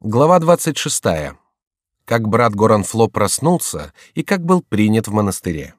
Глава 26. Как брат Горанфло проснулся и как был принят в монастыре.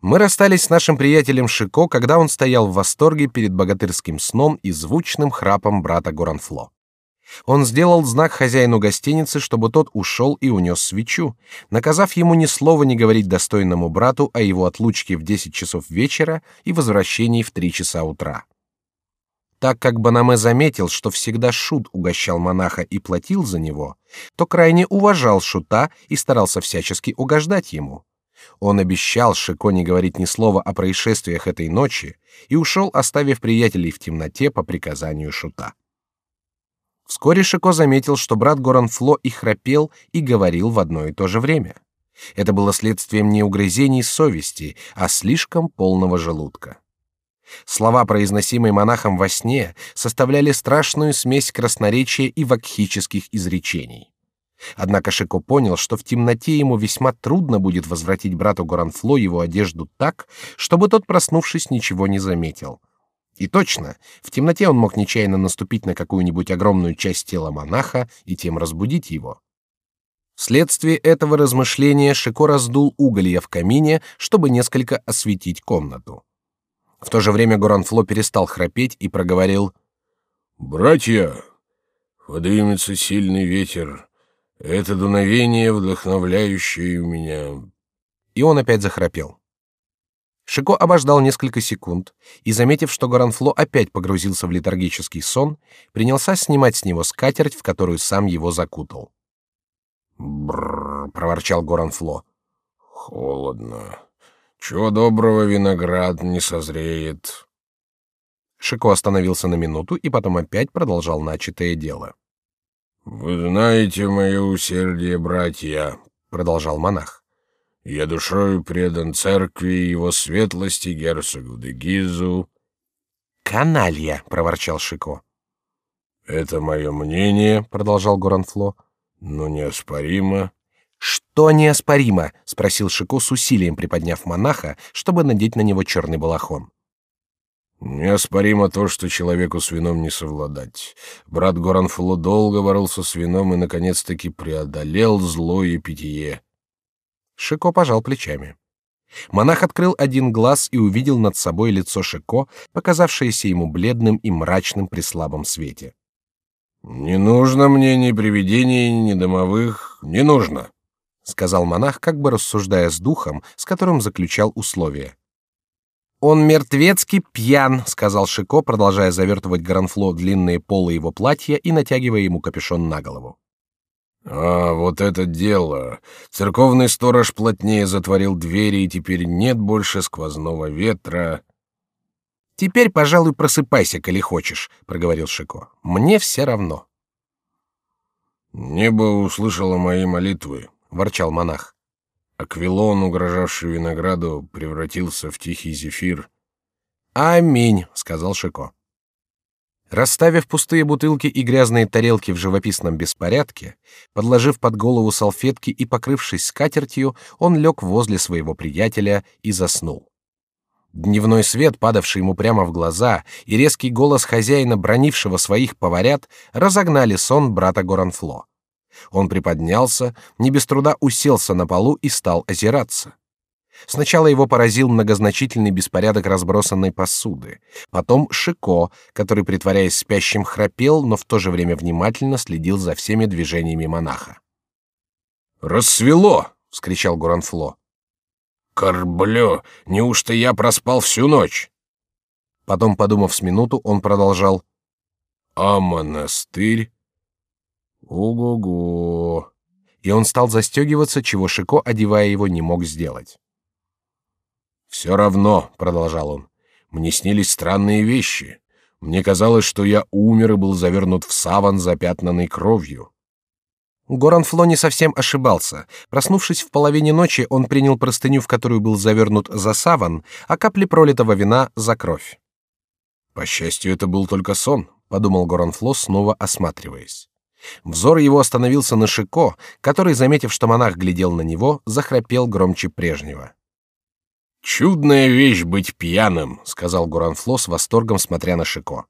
Мы расстались с нашим приятелем Шико, когда он стоял в восторге перед богатырским сном и звучным храпом брата Горанфло. Он сделал знак хозяину гостиницы, чтобы тот ушел и унес свечу, наказав ему ни слова не говорить достойному брату о его отлучке в десять часов вечера и возвращении в три часа утра. Так как Банаме заметил, что всегда шут угощал монаха и платил за него, то крайне уважал шута и старался всячески угождать ему. Он обещал Шико не говорить ни слова о происшествиях этой ночи и ушел, оставив приятелей в темноте по приказанию шута. Вскоре Шико заметил, что брат Горанфло и храпел, и говорил в одно и то же время. Это было следствием не угрызений совести, а слишком полного желудка. Слова, произносимые монахом во сне, составляли страшную смесь красноречия и вакхических изречений. Однако Шико понял, что в темноте ему весьма трудно будет возвратить брату Горанфло его одежду так, чтобы тот, проснувшись, ничего не заметил. И точно, в темноте он мог нечаянно наступить на какую-нибудь огромную часть тела монаха и тем разбудить его. Вследствие этого размышления Шико раздул уголья в камине, чтобы несколько осветить комнату. В то же время Горанфло перестал храпеть и проговорил: "Братья, подымется сильный ветер. Это дуновение, вдохновляющее меня". И он опять захрапел. Шико обождал несколько секунд и, заметив, что Горанфло опять погрузился в летаргический сон, принялся снимать с него скатерть, в которую сам его закутал. Бррр, проворчал Горанфло. Холодно. Чего доброго виноград не созреет. Шико остановился на минуту и потом опять продолжал начатое дело. Вы знаете мое усердие, братья, продолжал монах. Я душою предан церкви его светлости герцогу де Гизу. Каналья, проворчал Шико. Это мое мнение, продолжал Горанфло, но неоспоримо. Что неоспоримо? – спросил Шико с усилием приподняв монаха, чтобы надеть на него черный балахон. Неоспоримо то, что человеку с вином не совладать. Брат Горанфло долго боролся с вином и наконец-таки преодолел злое питье. Шико пожал плечами. Монах открыл один глаз и увидел над собой лицо Шико, показавшееся ему бледным и мрачным при слабом свете. Не нужно мне ни привидений, ни домовых, не нужно сказал монах, как бы рассуждая с духом, с которым заключал условия. Он мертвецки пьян, сказал Шико, продолжая завертывать Гранфло длинные полы его платья и натягивая ему капюшон на голову. А вот это дело! Церковный сторож плотнее затворил двери, и теперь нет больше сквозного ветра. Теперь, пожалуй, просыпайся, коли хочешь, проговорил Шико. Мне все равно. Небо услышало мои молитвы ворчал монах. Аквилон, угрожавший винограду, превратился в тихий зефир. Аминь, сказал Шико. Расставив пустые бутылки и грязные тарелки в живописном беспорядке, подложив под голову салфетки и покрывшись скатертью, он лег возле своего приятеля и заснул. Дневной свет, падавший ему прямо в глаза, и резкий голос хозяина, бронившего своих поварят, разогнали сон брата Горанфло. Он приподнялся, не без труда уселся на полу и стал озираться. Сначала его поразил многозначительный беспорядок разбросанной посуды, потом Шико, который, притворяясь спящим, храпел, но в то же время внимательно следил за всеми движениями монаха. «Рассвело!» — вскричал Гуранфло. «Корблё! Неужто я проспал всю ночь?» Потом, подумав с минуту, он продолжал. «А монастырь?» Ого-го. И он стал застегиваться, чего Шико, одевая его, не мог сделать. Все равно, продолжал он, мне снились странные вещи. Мне казалось, что я умер и был завернут в саван, запятнанный кровью. Горанфло не совсем ошибался. Проснувшись в половине ночи, он принял простыню, в которую был завернут за саван, а капли пролитого вина за кровь. По счастью, это был только сон, подумал Горанфло, снова осматриваясь. Взор его остановился на Шико, который, заметив, что монах глядел на него, захрапел громче прежнего. Чудная вещь быть пьяным, сказал Гуранфло с восторгом, смотря на Шико.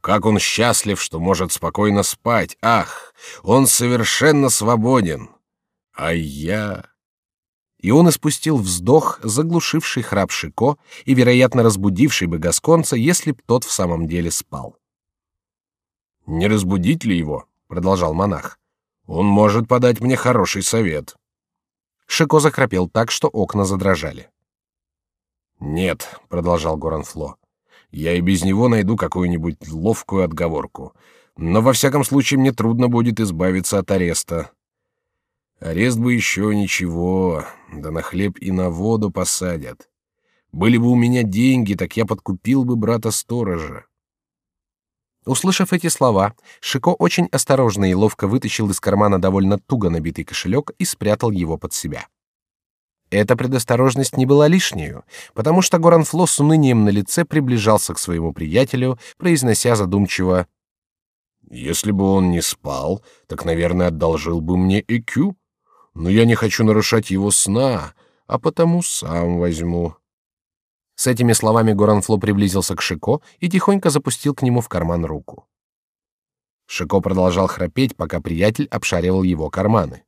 как он счастлив, что может спокойно спать! Ах, он совершенно свободен! А я...» И он испустил вздох, заглушивший храп Шико и, вероятно, разбудивший бы Гасконца, если б тот в самом деле спал. «Не разбудить ли его?» — продолжал монах. «Он может подать мне хороший совет». Шико захрапел так, что окна задрожали. «Нет», — продолжал Горанфло, — «я и без него найду какую-нибудь ловкую отговорку. Но во всяком случае мне трудно будет избавиться от ареста. Арест бы еще ничего, да на хлеб и на воду посадят. Были бы у меня деньги, так я подкупил бы брата-сторожа». Услышав эти слова, Шико очень осторожно и ловко вытащил из кармана довольно туго набитый кошелек и спрятал его под себя. Эта предосторожность не была лишней, потому что Горанфло с унынием на лице приближался к своему приятелю, произнося задумчиво: "Если бы он не спал, так, наверное, одолжил бы мне ЭКЮ, но я не хочу нарушать его сна, а потому сам возьму". С этими словами Горанфло приблизился к Шико и тихонько запустил к нему в карман руку. Шико продолжал храпеть, пока приятель обшаривал его карманы.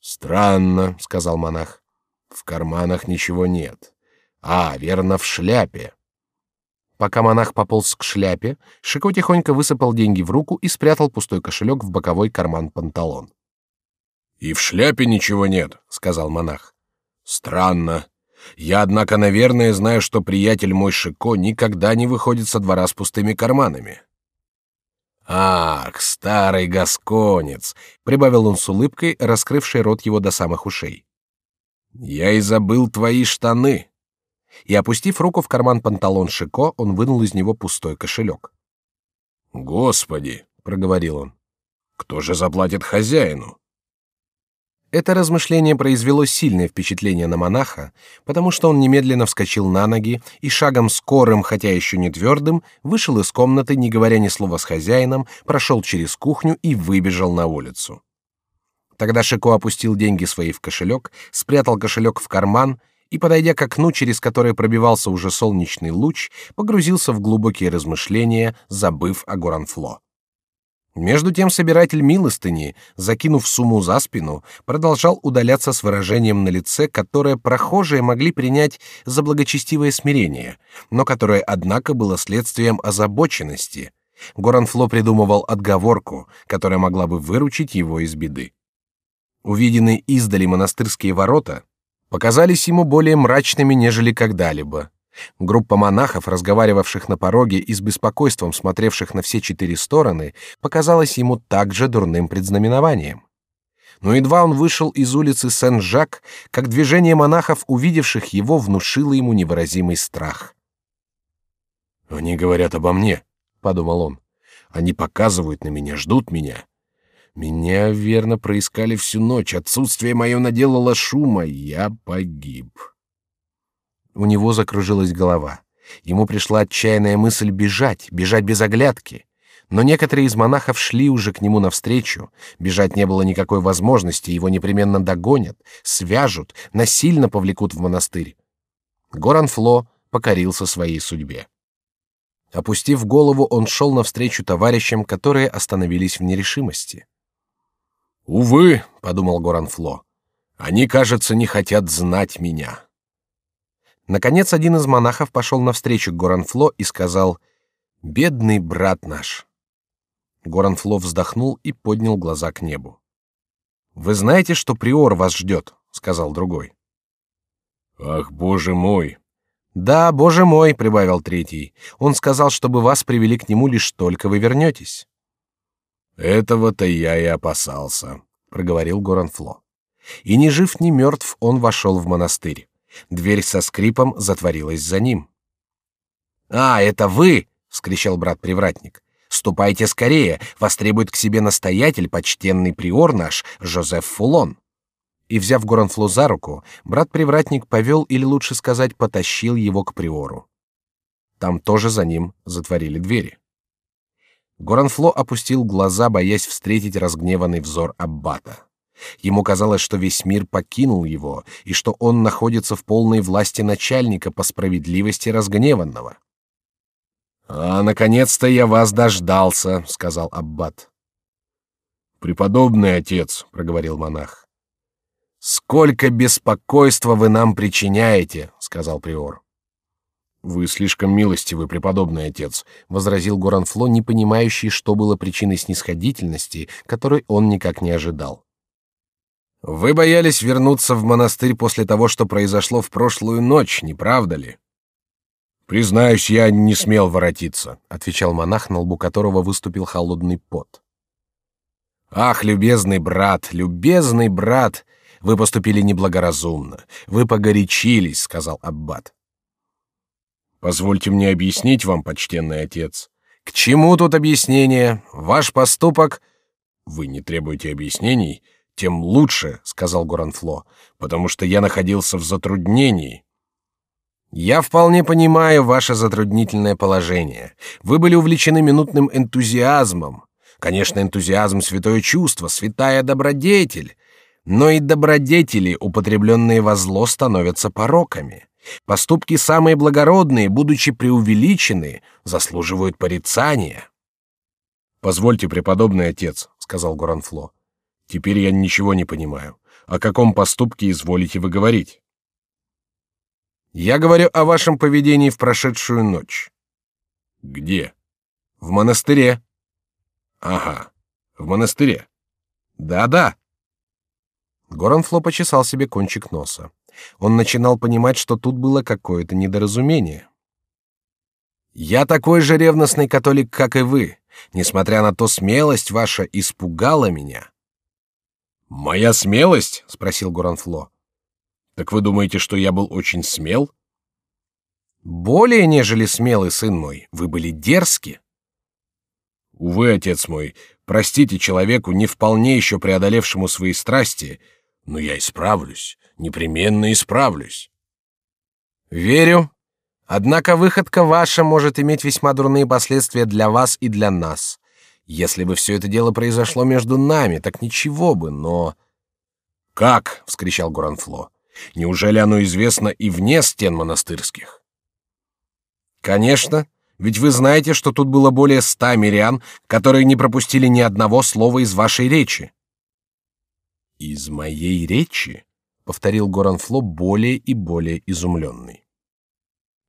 Странно, сказал монах. В карманах ничего нет. А, верно, в шляпе. Пока монах пополз к шляпе, Шико тихонько высыпал деньги в руку и спрятал пустой кошелек в боковой карман панталон. И в шляпе ничего нет, сказал монах. Странно. Я, однако, наверное, знаю, что приятель мой Шико никогда не выходит со двора с пустыми карманами. Ах, старый гасконец, прибавил он с улыбкой, раскрывшей рот его до самых ушей. Я и забыл твои штаны. И опустив руку в карман панталон Шико, он вынул из него пустой кошелек. Господи, проговорил он, кто же заплатит хозяину? Это размышление произвело сильное впечатление на монаха, потому что он немедленно вскочил на ноги и шагом скорым, хотя еще не твердым, вышел из комнаты, не говоря ни слова с хозяином, прошел через кухню и выбежал на улицу. Тогда Шико опустил деньги свои в кошелек, спрятал кошелек в карман и, подойдя к окну, через которое пробивался уже солнечный луч, погрузился в глубокие размышления, забыв о Горанфло. Между тем собиратель милостыни, закинув сумму за спину, продолжал удаляться с выражением на лице, которое прохожие могли принять за благочестивое смирение, но которое однако было следствием озабоченности. Горанфло придумывал отговорку, которая могла бы выручить его из беды. Увиденные издали монастырские ворота показались ему более мрачными, нежели когда-либо. Группа монахов, разговаривавших на пороге и с беспокойством смотревших на все четыре стороны, показалась ему также дурным предзнаменованием. Но едва он вышел из улицы Сен-Жак, как движение монахов, увидевших его, внушило ему невыразимый страх. Они говорят обо мне, подумал он. Они показывают на меня, ждут меня. Меня верно проискали всю ночь. Отсутствие мое наделало шума, я погиб. У него закружилась голова. Ему пришла отчаянная мысль бежать, бежать без оглядки. Но некоторые из монахов шли уже к нему навстречу. Бежать не было никакой возможности, его непременно догонят, свяжут, насильно повлекут в монастырь. Горанфло покорился своей судьбе. Опустив голову, он шел навстречу товарищам, которые остановились в нерешимости. Увы, подумал Горанфло, они, кажется, не хотят знать меня. Наконец один из монахов пошел навстречу Горанфло и сказал: "Бедный брат наш". Горанфло вздохнул и поднял глаза к небу. Вы знаете, что приор вас ждет, сказал другой. Ах, боже мой! Да, боже мой, прибавил третий. Он сказал, чтобы вас привели к нему лишь только вы вернетесь. Этого-то я и опасался, проговорил Горанфло. И ни жив, ни мертв он вошел в монастырь. Дверь со скрипом затворилась за ним. А, это вы! – вскричал брат-привратник. Ступайте скорее, вас требует к себе настоятель, почтенный приор наш Жозеф Фулон. И взяв Горанфло за руку, брат-привратник повел, или лучше сказать, потащил его к приору. Там тоже за ним затворили двери. Горанфло опустил глаза, боясь встретить разгневанный взор аббата. Ему казалось, что весь мир покинул его и что он находится в полной власти начальника по справедливости разгневанного. А наконец-то я вас дождался, сказал аббат. Преподобный отец, проговорил монах. Сколько беспокойства вы нам причиняете, сказал приор. Вы слишком милостивы, преподобный отец, возразил Горанфло, не понимающий, что было причиной снисходительности, которой он никак не ожидал. Вы боялись вернуться в монастырь после того, что произошло в прошлую ночь, не правда ли? Признаюсь, я не смел воротиться, отвечал монах, на лбу которого выступил холодный пот. Ах, любезный брат, любезный брат, вы поступили неблагоразумно, вы погорячились, сказал аббат. Позвольте мне объяснить вам, почтенный отец. К чему тут объяснение? Ваш поступок... Вы не требуете объяснений, тем лучше, сказал Горанфло, потому что я находился в затруднении. Я вполне понимаю ваше затруднительное положение. Вы были увлечены минутным энтузиазмом. Конечно, энтузиазм — святое чувство, святая добродетель. Но и добродетели, употребленные во зло, становятся пороками. Поступки самые благородные, будучи преувеличены, заслуживают порицания. Позвольте, преподобный отец, сказал Горанфло. Теперь я ничего не понимаю. О каком поступке изволите вы говорить? Я говорю о вашем поведении в прошедшую ночь. Где? В монастыре. Ага, в монастыре. Да-да. Горанфло почесал себе кончик носа. Он начинал понимать, что тут было какое-то недоразумение. Я такой же ревностный католик, как и вы. Несмотря на то, смелость ваша испугала меня. Моя смелость? – спросил Горанфло. Так вы думаете, что я был очень смел? Более нежели смелый сын мой, вы были дерзки. Увы, отец мой, простите человеку, не вполне еще преодолевшему свои страсти, но я исправлюсь, непременно исправлюсь. Верю. Однако выходка ваша может иметь весьма дурные последствия для вас и для нас. Если бы все это дело произошло между нами, так ничего бы, но... Как? – вскричал Гуранфло. Неужели оно известно и вне стен монастырских? Конечно, ведь вы знаете, что тут было более ста мирян, которые не пропустили ни одного слова из вашей речи. Из моей речи, повторил Горанфло более и более изумленный.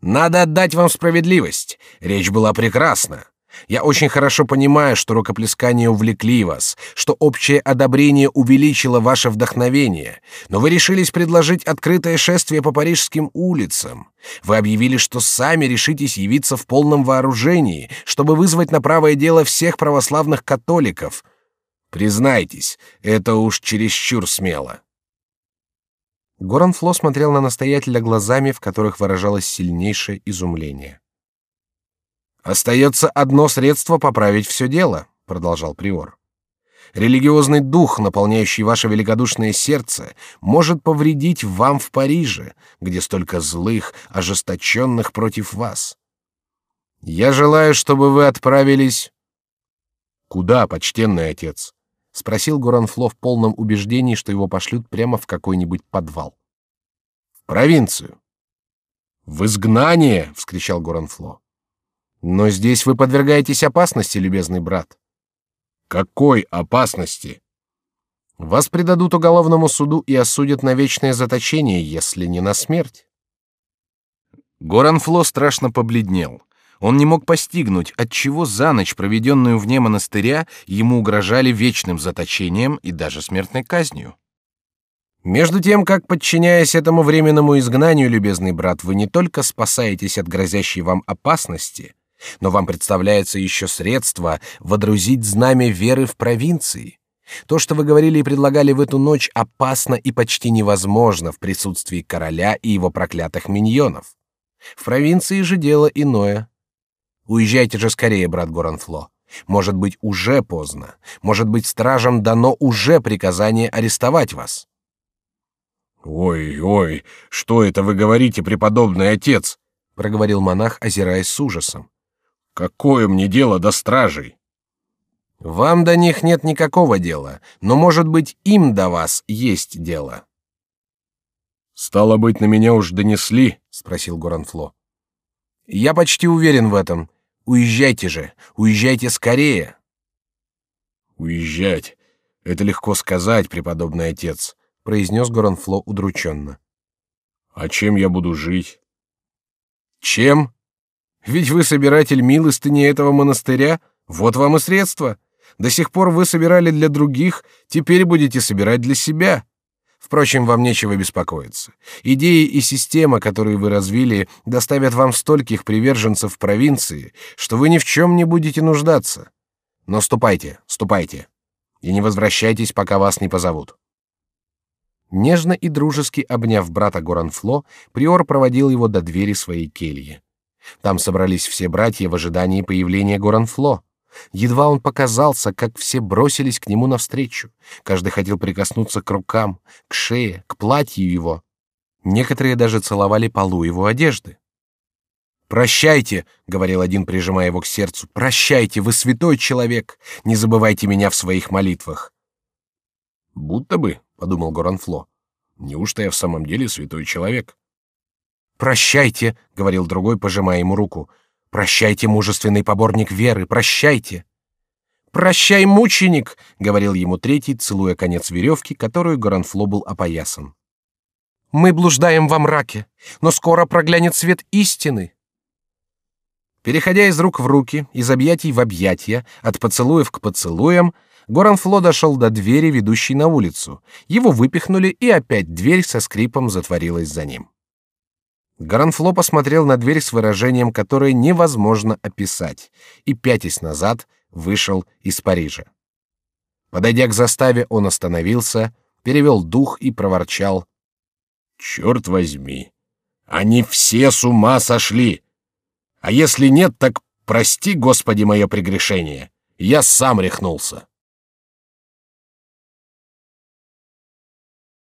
Надо отдать вам справедливость. Речь была прекрасна. Я очень хорошо понимаю, что рукоплескания увлекли вас, что общее одобрение увеличило ваше вдохновение, но вы решились предложить открытое шествие по парижским улицам. Вы объявили, что сами решитесь явиться в полном вооружении, чтобы вызвать на правое дело всех православных католиков, Признайтесь, это уж чересчур смело. Горанфло смотрел на настоятеля глазами, в которых выражалось сильнейшее изумление. Остается одно средство поправить все дело, продолжал приор. Религиозный дух, наполняющий ваше великодушное сердце, может повредить вам в Париже, где столько злых, ожесточенных против вас. Я желаю, чтобы вы отправились куда, почтенный отец? спросил Горанфло в полном убеждении, что его пошлют прямо в какой-нибудь подвал. В провинцию. В изгнание, вскричал Горанфло. Но здесь вы подвергаетесь опасности, любезный брат. Какой опасности? Вас предадут уголовному суду и осудят на вечное заточение, если не на смерть. Горанфло страшно побледнел. Он не мог постигнуть, от чего за ночь, проведенную вне монастыря, ему угрожали вечным заточением и даже смертной казнью. Между тем, как подчиняясь этому временному изгнанию, любезный брат, вы не только спасаетесь от грозящей вам опасности, но вам представляется еще средство водрузить знамя веры в провинции. То, что вы говорили и предлагали в эту ночь, опасно и почти невозможно в присутствии короля и его проклятых миньонов. В провинции же дело иное. Уезжайте же скорее, брат Горанфло. Может быть, уже поздно. Может быть, стражам дано уже приказание арестовать вас. Ой, ой, что это вы говорите, преподобный отец? проговорил монах, озираясь с ужасом. Какое мне дело до стражей? Вам до них нет никакого дела, но может быть им до вас есть дело. Стало быть, на меня уж донесли, спросил Горанфло. Я почти уверен в этом. Уезжайте же, уезжайте скорее. Уезжать — это легко сказать, преподобный отец, произнес Горанфло удрученно. А чем я буду жить? Чем? Ведь вы собиратель милостыни этого монастыря, вот вам и средства. До сих пор вы собирали для других, теперь будете собирать для себя. Впрочем, вам нечего беспокоиться. Идеи и система, которые вы развили, доставят вам стольких приверженцев в провинции, что вы ни в чем не будете нуждаться. Но ступайте, ступайте, и не возвращайтесь, пока вас не позовут. Нежно и дружески обняв брата Горанфло, приор проводил его до двери своей кельи. Там собрались все братья в ожидании появления Горанфло. Едва он показался, как все бросились к нему навстречу. Каждый хотел прикоснуться к рукам, к шее, к платью его. Некоторые даже целовали полу его одежды. Прощайте, говорил один, прижимая его к сердцу. Прощайте, вы святой человек. Не забывайте меня в своих молитвах. Будто бы, подумал Горанфло. Неужто я в самом деле святой человек? Прощайте, говорил другой, пожимая ему руку. Прощайте, мужественный поборник веры, прощайте. Прощай, мученик, говорил ему третий, целуя конец веревки, которую Горанфло был опоясан. Мы блуждаем во мраке, но скоро проглянет свет истины. Переходя из рук в руки, из объятий в объятия, от поцелуев к поцелуям, Горанфло дошел до двери, ведущей на улицу. Его выпихнули, и опять дверь со скрипом затворилась за ним. Гаранфло посмотрел на дверь с выражением, которое невозможно описать, и пятясь назад вышел из Парижа. Подойдя к заставе, он остановился, перевел дух и проворчал: "Черт возьми, они все с ума сошли. А если нет, так прости, Господи, мое прегрешение. Я сам рехнулся".